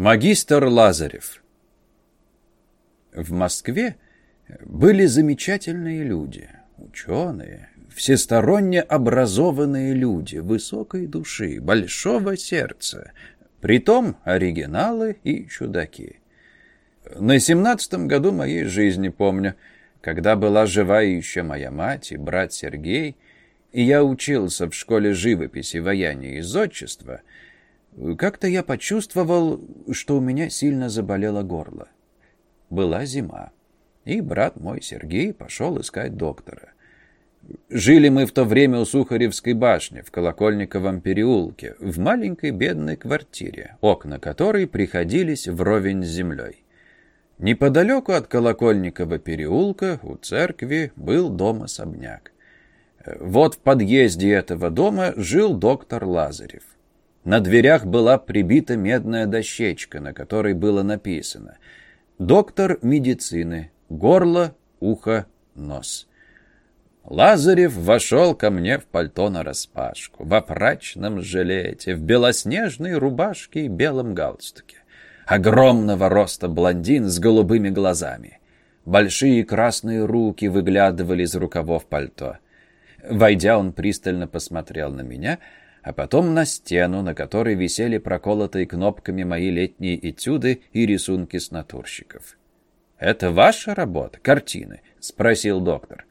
Магистр Лазарев В Москве были замечательные люди, ученые, всесторонне образованные люди, высокой души, большого сердца, притом оригиналы и чудаки. На семнадцатом году моей жизни помню, когда была жива еще моя мать и брат Сергей, и я учился в школе живописи, ваяния и зодчества — как-то я почувствовал, что у меня сильно заболело горло. Была зима, и брат мой Сергей пошел искать доктора. Жили мы в то время у Сухаревской башни в Колокольниковом переулке, в маленькой бедной квартире, окна которой приходились вровень с землей. Неподалеку от Колокольникова переулка у церкви был дом-особняк. Вот в подъезде этого дома жил доктор Лазарев. На дверях была прибита медная дощечка, на которой было написано «Доктор медицины. Горло, ухо, нос». Лазарев вошел ко мне в пальто нараспашку, во фрачном жилете, в белоснежной рубашке и белом галстуке. Огромного роста блондин с голубыми глазами. Большие красные руки выглядывали из рукавов пальто. Войдя, он пристально посмотрел на меня — а потом на стену, на которой висели проколотые кнопками мои летние этюды и рисунки с натурщиков. «Это ваша работа, картины?» — спросил доктор.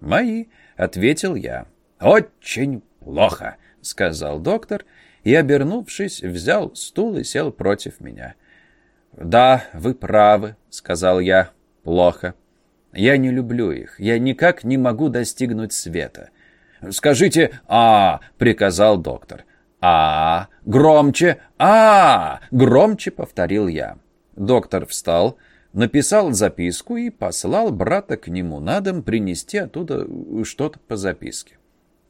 «Мои», — ответил я. «Очень плохо», — сказал доктор, и, обернувшись, взял стул и сел против меня. «Да, вы правы», — сказал я. «Плохо. Я не люблю их. Я никак не могу достигнуть света. «Скажите «а», — приказал доктор. «А, громче, а, громче», — повторил я. Доктор встал, написал записку и послал брата к нему на дом принести оттуда что-то по записке.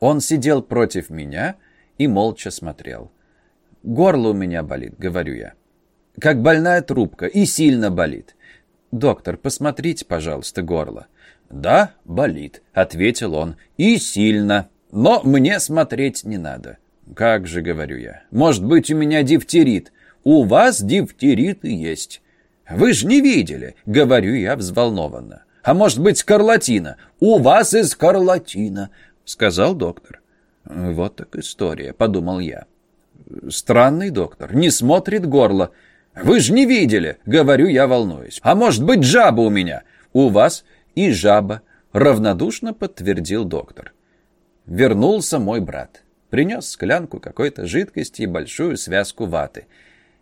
Он сидел против меня и молча смотрел. «Горло у меня болит», — говорю я. «Как больная трубка, и сильно болит. Доктор, посмотрите, пожалуйста, горло». «Да, болит», — ответил он, — «и сильно. Но мне смотреть не надо». «Как же», — говорю я, — «может быть, у меня дифтерит». «У вас дифтерит и есть». «Вы же не видели», — говорю я взволнованно. «А может быть, скарлатина?» «У вас и скарлатина», — сказал доктор. «Вот так история», — подумал я. «Странный доктор, не смотрит горло». «Вы же не видели», — говорю я, волнуюсь. «А может быть, жаба у меня?» «У вас и жаба», — равнодушно подтвердил доктор. Вернулся мой брат. Принес склянку какой-то жидкости и большую связку ваты.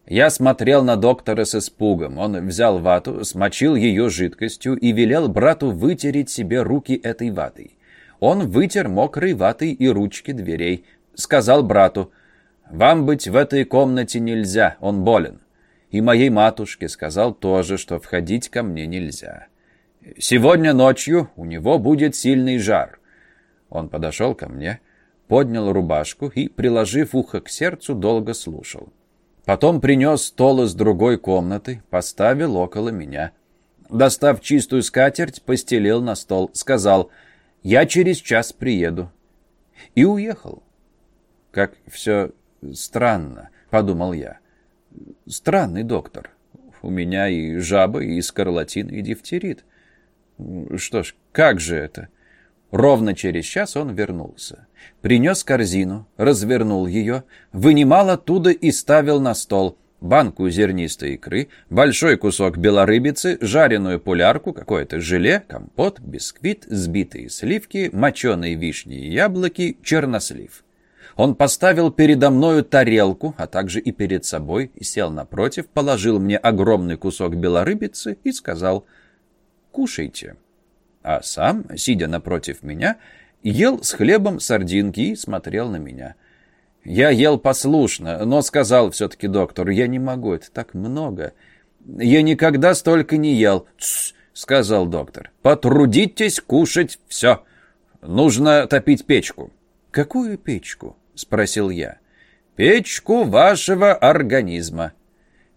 Я смотрел на доктора с испугом. Он взял вату, смочил ее жидкостью и велел брату вытереть себе руки этой ватой. Он вытер мокрой ватой и ручки дверей. Сказал брату, «Вам быть в этой комнате нельзя, он болен». И моей матушке сказал тоже, что входить ко мне нельзя. Сегодня ночью у него будет сильный жар. Он подошел ко мне, поднял рубашку и, приложив ухо к сердцу, долго слушал. Потом принес стол из другой комнаты, поставил около меня. Достав чистую скатерть, постелил на стол, сказал «Я через час приеду». И уехал. Как все странно, подумал я. Странный доктор. У меня и жаба, и скарлатин, и дифтерит. Что ж, как же это? Ровно через час он вернулся. Принес корзину, развернул ее, вынимал оттуда и ставил на стол банку зернистой икры, большой кусок белорыбицы, жареную пулярку, какое-то желе, компот, бисквит, сбитые сливки, моченые вишни и яблоки, чернослив. Он поставил передо мною тарелку, а также и перед собой, и сел напротив, положил мне огромный кусок белорыбицы и сказал «Кушайте». А сам, сидя напротив меня, ел с хлебом сардинки и смотрел на меня. Я ел послушно, но сказал все-таки доктор, я не могу, это так много. Я никогда столько не ел. Сказал доктор, — потрудитесь кушать все. Нужно топить печку. «Какую печку?» — спросил я. «Печку вашего организма».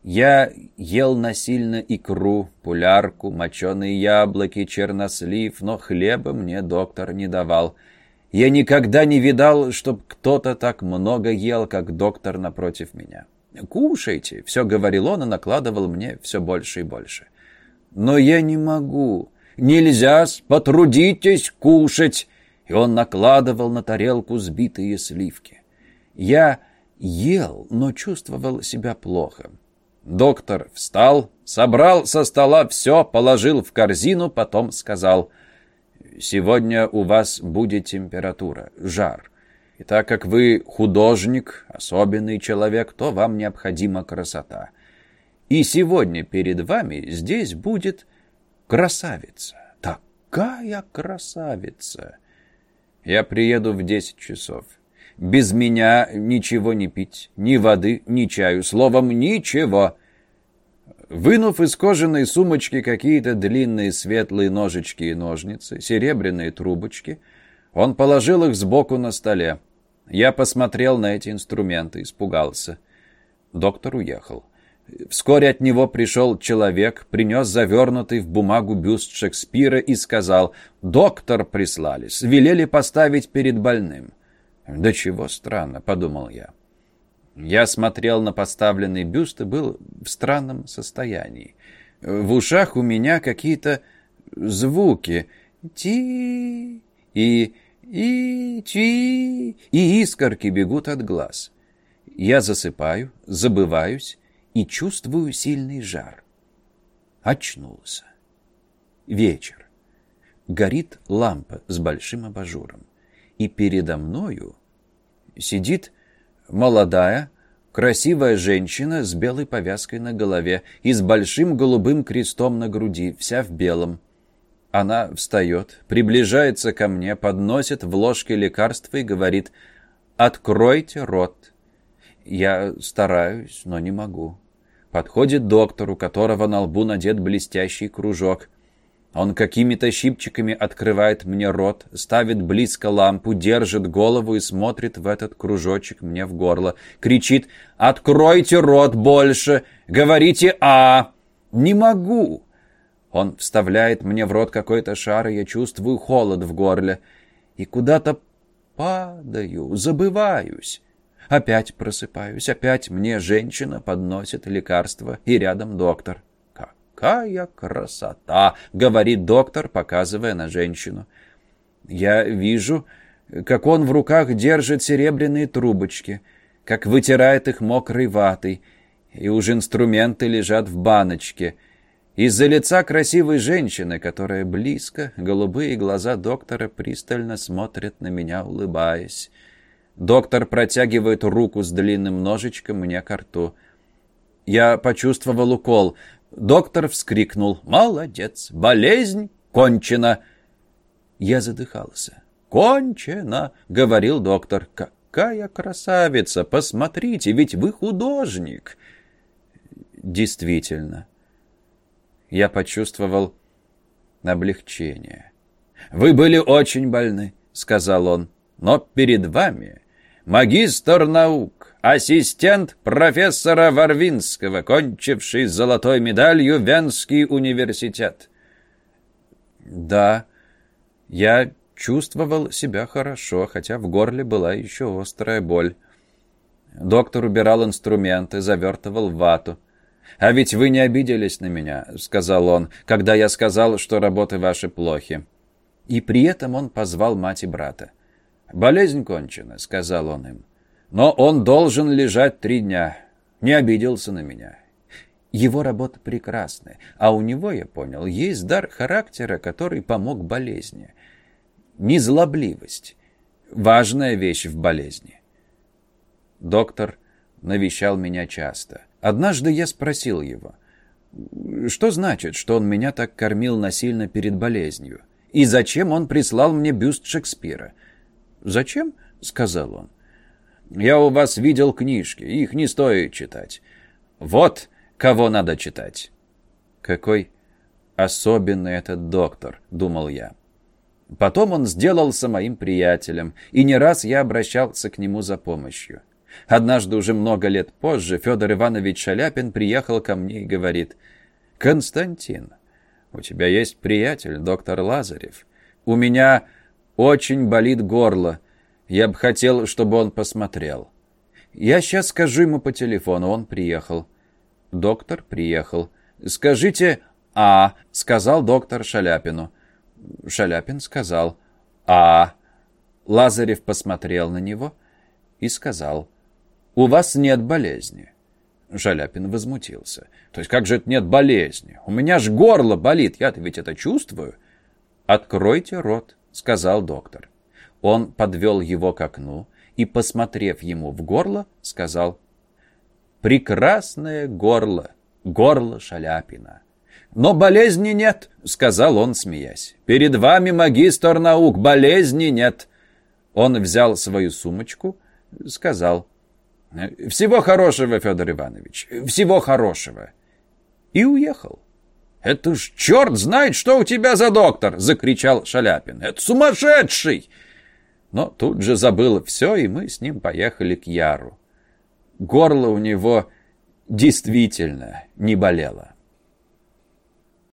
Я ел насильно икру, пулярку, моченые яблоки, чернослив, но хлеба мне доктор не давал. Я никогда не видал, чтоб кто-то так много ел, как доктор напротив меня. «Кушайте», — все говорил он и накладывал мне все больше и больше. «Но я не могу. Нельзя, потрудитесь кушать!» И он накладывал на тарелку сбитые сливки. Я ел, но чувствовал себя плохо. Доктор встал, собрал со стола все, положил в корзину, потом сказал, «Сегодня у вас будет температура, жар. И так как вы художник, особенный человек, то вам необходима красота. И сегодня перед вами здесь будет красавица. Такая красавица! Я приеду в десять часов. Без меня ничего не пить, ни воды, ни чаю, словом, ничего. Вынув из кожаной сумочки какие-то длинные светлые ножички и ножницы, серебряные трубочки, он положил их сбоку на столе. Я посмотрел на эти инструменты, испугался. Доктор уехал. Вскоре от него пришел человек, принес завернутый в бумагу бюст Шекспира и сказал, «Доктор прислались, велели поставить перед больным». «Да чего странно», — подумал я. Я смотрел на поставленный бюст и был в странном состоянии. В ушах у меня какие-то звуки. Ти и и ти и искорки бегут от глаз. Я засыпаю, забываюсь и чувствую сильный жар. Очнулся. Вечер. Горит лампа с большим абажуром. И передо мною сидит молодая, красивая женщина с белой повязкой на голове и с большим голубым крестом на груди, вся в белом. Она встает, приближается ко мне, подносит в ложке лекарства и говорит «Откройте рот». Я стараюсь, но не могу. Подходит доктор, у которого на лбу надет блестящий кружок. Он какими-то щипчиками открывает мне рот, ставит близко лампу, держит голову и смотрит в этот кружочек мне в горло. Кричит «Откройте рот больше! Говорите «А!» «Не могу!» Он вставляет мне в рот какой-то шар, и я чувствую холод в горле. И куда-то падаю, забываюсь. Опять просыпаюсь, опять мне женщина подносит лекарство, и рядом доктор. «Какая красота!» — говорит доктор, показывая на женщину. Я вижу, как он в руках держит серебряные трубочки, как вытирает их мокрой ватой, и уж инструменты лежат в баночке. Из-за лица красивой женщины, которая близко, голубые глаза доктора пристально смотрят на меня, улыбаясь. Доктор протягивает руку с длинным ножичком мне к рту. Я почувствовал укол. Доктор вскрикнул. «Молодец! Болезнь кончена!» Я задыхался. «Кончена!» — говорил доктор. «Какая красавица! Посмотрите, ведь вы художник!» Действительно. Я почувствовал облегчение. «Вы были очень больны», — сказал он. «Но перед вами магистр наук, ассистент профессора Варвинского, кончивший золотой медалью Венский университет. Да, я чувствовал себя хорошо, хотя в горле была еще острая боль. Доктор убирал инструменты, завертывал вату. «А ведь вы не обиделись на меня», — сказал он, «когда я сказал, что работы ваши плохи». И при этом он позвал мать и брата. «Болезнь кончена», — сказал он им. Но он должен лежать три дня. Не обиделся на меня. Его работа прекрасная, а у него, я понял, есть дар характера, который помог болезни. Незлобливость. Важная вещь в болезни. Доктор навещал меня часто. Однажды я спросил его, что значит, что он меня так кормил насильно перед болезнью? И зачем он прислал мне бюст Шекспира? «Зачем?» — сказал он. Я у вас видел книжки, их не стоит читать. Вот кого надо читать. Какой особенный этот доктор, думал я. Потом он сделался моим приятелем, и не раз я обращался к нему за помощью. Однажды, уже много лет позже, Федор Иванович Шаляпин приехал ко мне и говорит, «Константин, у тебя есть приятель, доктор Лазарев. У меня очень болит горло, я бы хотел, чтобы он посмотрел. Я сейчас скажу ему по телефону, он приехал. Доктор приехал. Скажите «А», сказал доктор Шаляпину. Шаляпин сказал «А». Лазарев посмотрел на него и сказал «У вас нет болезни». Шаляпин возмутился. «То есть как же это нет болезни? У меня ж горло болит, я-то ведь это чувствую». «Откройте рот», — сказал доктор. Он подвел его к окну и, посмотрев ему в горло, сказал «Прекрасное горло, горло Шаляпина». «Но болезни нет», — сказал он, смеясь. «Перед вами магистр наук, болезни нет». Он взял свою сумочку, сказал «Всего хорошего, Федор Иванович, всего хорошего». И уехал. «Это ж черт знает, что у тебя за доктор!» — закричал Шаляпин. «Это сумасшедший!» Но тут же забыл все, и мы с ним поехали к Яру. Горло у него действительно не болело.